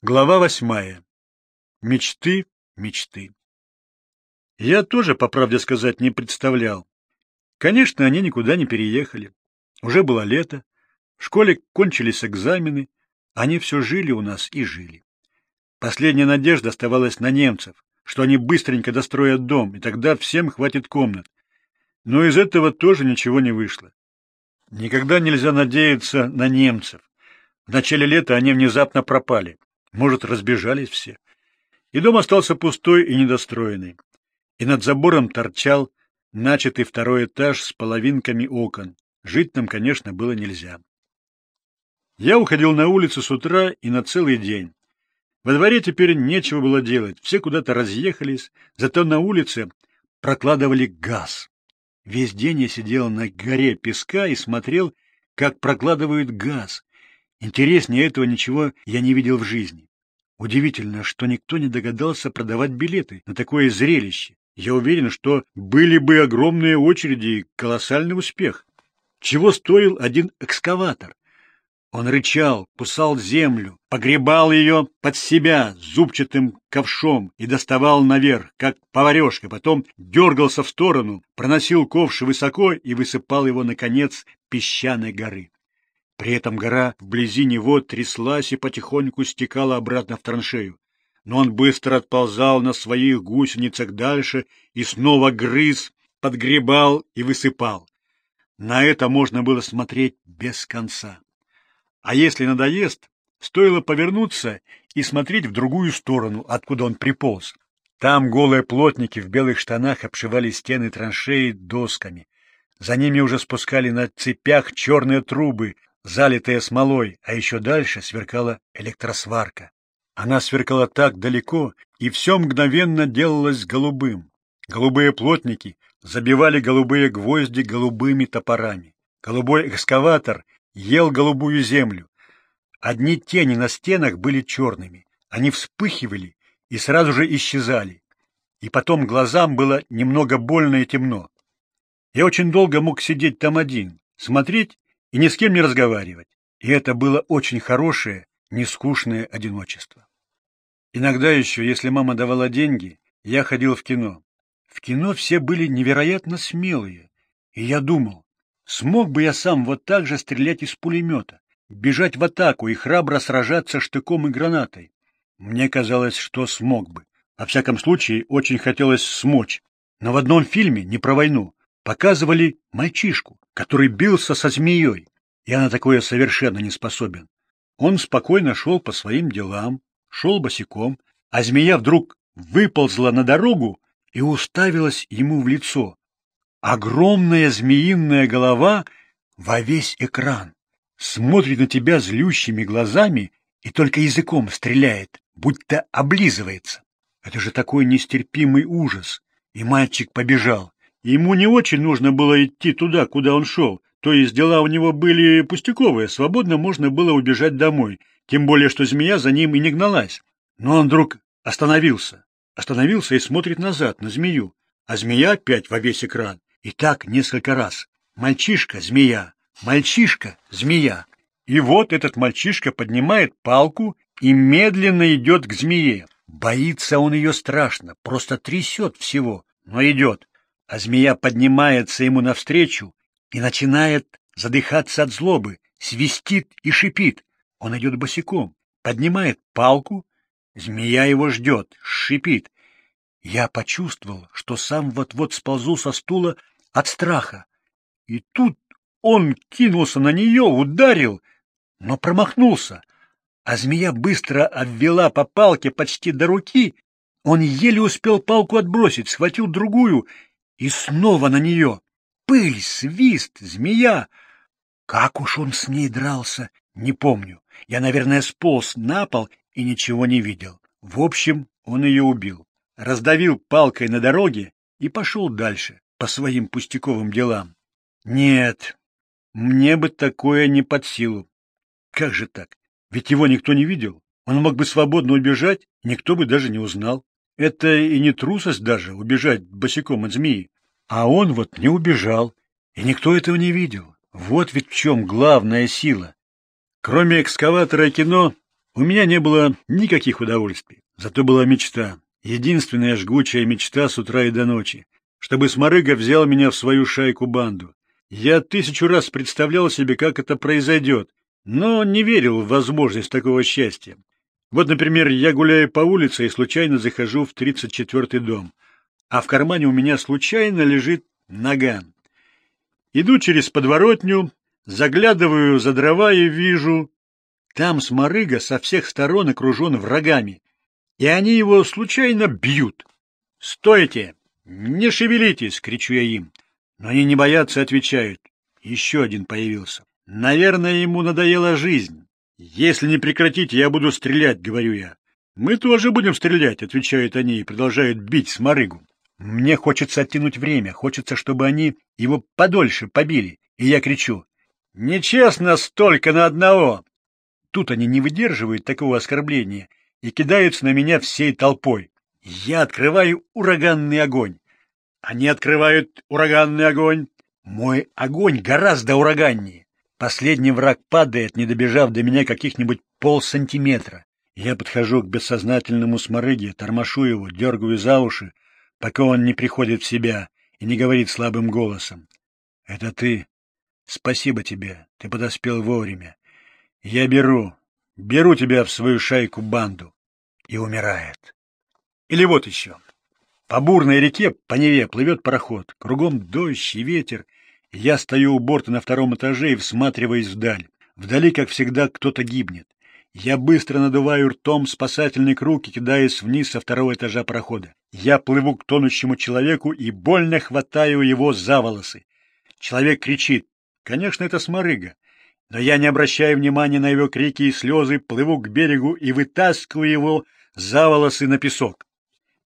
Глава восьмая. Мечты, мечты. Я тоже, по правде сказать, не представлял. Конечно, они никуда не переехали. Уже было лето, в школе кончились экзамены, они все жили у нас и жили. Последняя надежда оставалась на немцев, что они быстренько достроят дом, и тогда всем хватит комнат. Но из этого тоже ничего не вышло. Никогда нельзя надеяться на немцев. В начале лета они внезапно пропали. Может, разбежались все. И дом остался пустой и недостроенный. И над забором торчал начатый второй этаж с половинками окон. Жить там, конечно, было нельзя. Я уходил на улицу с утра и на целый день. Во дворе теперь нечего было делать, все куда-то разъехались, зато на улице прокладывали газ. Весь день я сидел на горе песка и смотрел, как прокладывают газ. Интереснее этого ничего я не видел в жизни. Удивительно, что никто не догадался продавать билеты на такое зрелище. Я уверен, что были бы огромные очереди и колоссальный успех. Чего стоил один экскаватор? Он рычал, кусал землю, погребал ее под себя зубчатым ковшом и доставал наверх, как поварешка, потом дергался в сторону, проносил ковш высоко и высыпал его, наконец, песчаной горы. При этом гора вблизи него тряслась и потихоньку стекала обратно в траншею. Но он быстро отползал на своих гусеницах дальше и снова грыз, подгребал и высыпал. На это можно было смотреть без конца. А если надоест, стоило повернуться и смотреть в другую сторону, откуда он приполз. Там голые плотники в белых штанах обшивали стены траншеи досками. За ними уже спускали на цепях черные трубы, залитая смолой, а еще дальше сверкала электросварка. Она сверкала так далеко, и все мгновенно делалось голубым. Голубые плотники забивали голубые гвозди голубыми топорами. Голубой экскаватор ел голубую землю. Одни тени на стенах были черными. Они вспыхивали и сразу же исчезали. И потом глазам было немного больно и темно. Я очень долго мог сидеть там один, смотреть и ни с кем не разговаривать. И это было очень хорошее, нескучное одиночество. Иногда еще, если мама давала деньги, я ходил в кино. В кино все были невероятно смелые, и я думал, смог бы я сам вот так же стрелять из пулемета, бежать в атаку и храбро сражаться штыком и гранатой. Мне казалось, что смог бы. Во всяком случае, очень хотелось смочь. Но в одном фильме, не про войну, показывали мальчишку, который бился со змеей. Я на такое совершенно не способен. Он спокойно шел по своим делам, шел босиком, а змея вдруг выползла на дорогу и уставилась ему в лицо. Огромная змеиная голова во весь экран смотрит на тебя злющими глазами и только языком стреляет, будто облизывается. Это же такой нестерпимый ужас. И мальчик побежал. Ему не очень нужно было идти туда, куда он шел, то есть дела у него были пустяковые, свободно можно было убежать домой, тем более, что змея за ним и не гналась. Но он вдруг остановился, остановился и смотрит назад, на змею, а змея опять во весь экран. И так несколько раз. Мальчишка, змея, мальчишка, змея. И вот этот мальчишка поднимает палку и медленно идет к змее. Боится он ее страшно, просто трясет всего, но идет а змея поднимается ему навстречу и начинает задыхаться от злобы, свистит и шипит. Он идет босиком, поднимает палку, змея его ждет, шипит. Я почувствовал, что сам вот-вот сползу со стула от страха. И тут он кинулся на нее, ударил, но промахнулся, а змея быстро обвела по палке почти до руки. Он еле успел палку отбросить, схватил другую и снова на нее. Пыль, свист, змея. Как уж он с ней дрался, не помню. Я, наверное, сполз на пол и ничего не видел. В общем, он ее убил. Раздавил палкой на дороге и пошел дальше, по своим пустяковым делам. Нет, мне бы такое не под силу. Как же так? Ведь его никто не видел. Он мог бы свободно убежать, никто бы даже не узнал. Это и не трусость даже, убежать босиком от змеи. А он вот не убежал, и никто этого не видел. Вот ведь в чем главная сила. Кроме экскаватора и кино, У меня не было никаких удовольствий, зато была мечта, единственная жгучая мечта с утра и до ночи, чтобы Сморыга взял меня в свою шайку-банду. Я тысячу раз представлял себе, как это произойдет, но не верил в возможность такого счастья. Вот, например, я гуляю по улице и случайно захожу в 34-й дом, а в кармане у меня случайно лежит наган. Иду через подворотню, заглядываю за дрова и вижу, там сморыга со всех сторон окружен врагами, и они его случайно бьют. «Стойте! Не шевелитесь!» — кричу я им. Но они не боятся, отвечают. Еще один появился. Наверное, ему надоела жизнь. Если не прекратите, я буду стрелять, говорю я. Мы тоже будем стрелять, отвечают они и продолжают бить сморыгу. Мне хочется оттянуть время, хочется, чтобы они его подольше побили. И я кричу. Нечестно столько на одного. Тут они не выдерживают такого оскорбления и кидаются на меня всей толпой. Я открываю ураганный огонь. Они открывают ураганный огонь. Мой огонь гораздо ураганнее. Последний враг падает, не добежав до меня каких-нибудь полсантиметра. Я подхожу к бессознательному сморыге, тормошу его, дергаю за уши, пока он не приходит в себя и не говорит слабым голосом. — Это ты. Спасибо тебе, ты подоспел вовремя. Я беру, беру тебя в свою шайку-банду. И умирает. Или вот еще. По бурной реке, по Неве, плывет пароход. Кругом дождь и ветер — я стою у борта на втором этаже и всматриваюсь вдаль. Вдали, как всегда, кто-то гибнет. Я быстро надуваю ртом спасательный круг и кидаюсь вниз со второго этажа прохода. Я плыву к тонущему человеку и больно хватаю его за волосы. Человек кричит. Конечно, это сморыга. Но я не обращаю внимания на его крики и слезы, плыву к берегу и вытаскиваю его за волосы на песок.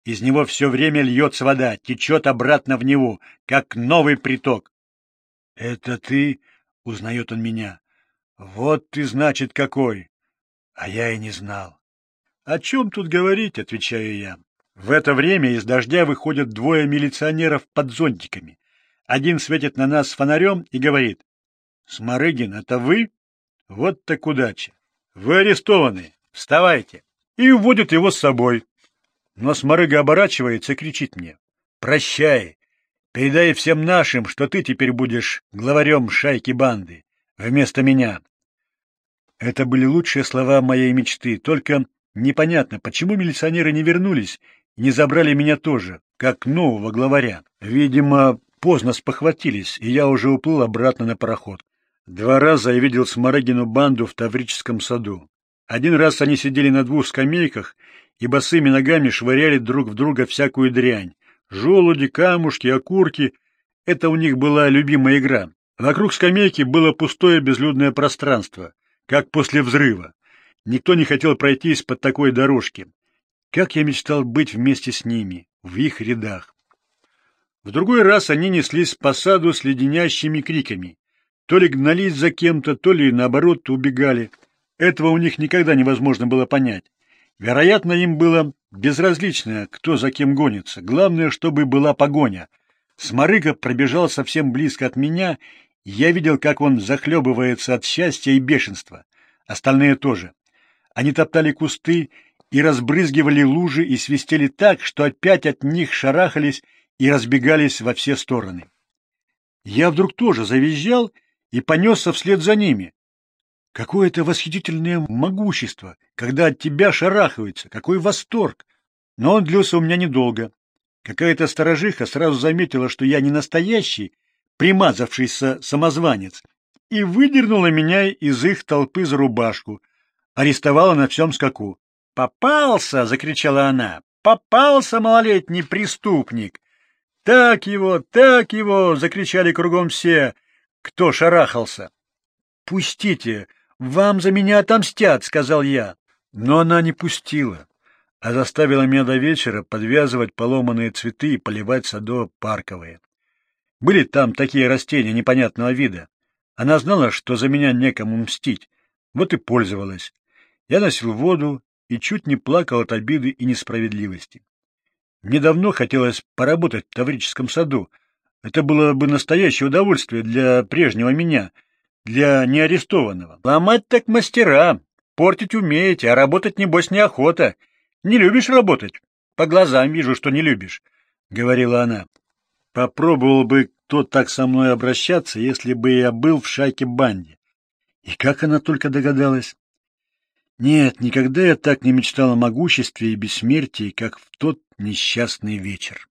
Из него все время льется вода, течет обратно в него, как новый приток. «Это ты?» — узнает он меня. «Вот ты, значит, какой!» А я и не знал. «О чем тут говорить?» — отвечаю я. В это время из дождя выходят двое милиционеров под зонтиками. Один светит на нас фонарем и говорит. «Сморыгин, это вы? Вот так удача! Вы арестованы! Вставайте!» И уводят его с собой. Но Сморыга оборачивается и кричит мне. «Прощай! Передай всем нашим, что ты теперь будешь главарем шайки банды, вместо меня. Это были лучшие слова моей мечты, только непонятно, почему милиционеры не вернулись и не забрали меня тоже, как нового главаря. Видимо, поздно спохватились, и я уже уплыл обратно на пароход. Два раза я видел Сморыгину банду в Таврическом саду. Один раз они сидели на двух скамейках и босыми ногами швыряли друг в друга всякую дрянь, Желуди, камушки, окурки — это у них была любимая игра. Вокруг скамейки было пустое безлюдное пространство, как после взрыва. Никто не хотел пройтись под такой дорожки. Как я мечтал быть вместе с ними, в их рядах. В другой раз они неслись по саду с леденящими криками. То ли гнались за кем-то, то ли, наоборот, убегали. Этого у них никогда невозможно было понять. Вероятно, им было безразлично, кто за кем гонится. Главное, чтобы была погоня. Сморыга пробежал совсем близко от меня, и я видел, как он захлебывается от счастья и бешенства. Остальные тоже. Они топтали кусты и разбрызгивали лужи и свистели так, что опять от них шарахались и разбегались во все стороны. Я вдруг тоже завизжал и понесся вслед за ними. Какое-то восхитительное могущество, когда от тебя шарахаются, какой восторг! Но он длился у меня недолго. Какая-то сторожиха сразу заметила, что я не настоящий, примазавшийся самозванец, и выдернула меня из их толпы за рубашку, арестовала на всем скаку. «Попался!» — закричала она. «Попался, малолетний преступник!» «Так его, так его!» — закричали кругом все, кто шарахался. «Пустите!» «Вам за меня отомстят», — сказал я. Но она не пустила, а заставила меня до вечера подвязывать поломанные цветы и поливать садово-парковые. Были там такие растения непонятного вида. Она знала, что за меня некому мстить, вот и пользовалась. Я носил воду и чуть не плакал от обиды и несправедливости. Мне давно хотелось поработать в Таврическом саду. Это было бы настоящее удовольствие для прежнего меня — для неарестованного. Ломать так мастера. Портить умеете, а работать, небось, неохота. Не любишь работать? По глазам вижу, что не любишь, — говорила она. Попробовал бы кто так со мной обращаться, если бы я был в шайке банде. И как она только догадалась? Нет, никогда я так не мечтал о могуществе и бессмертии, как в тот несчастный вечер.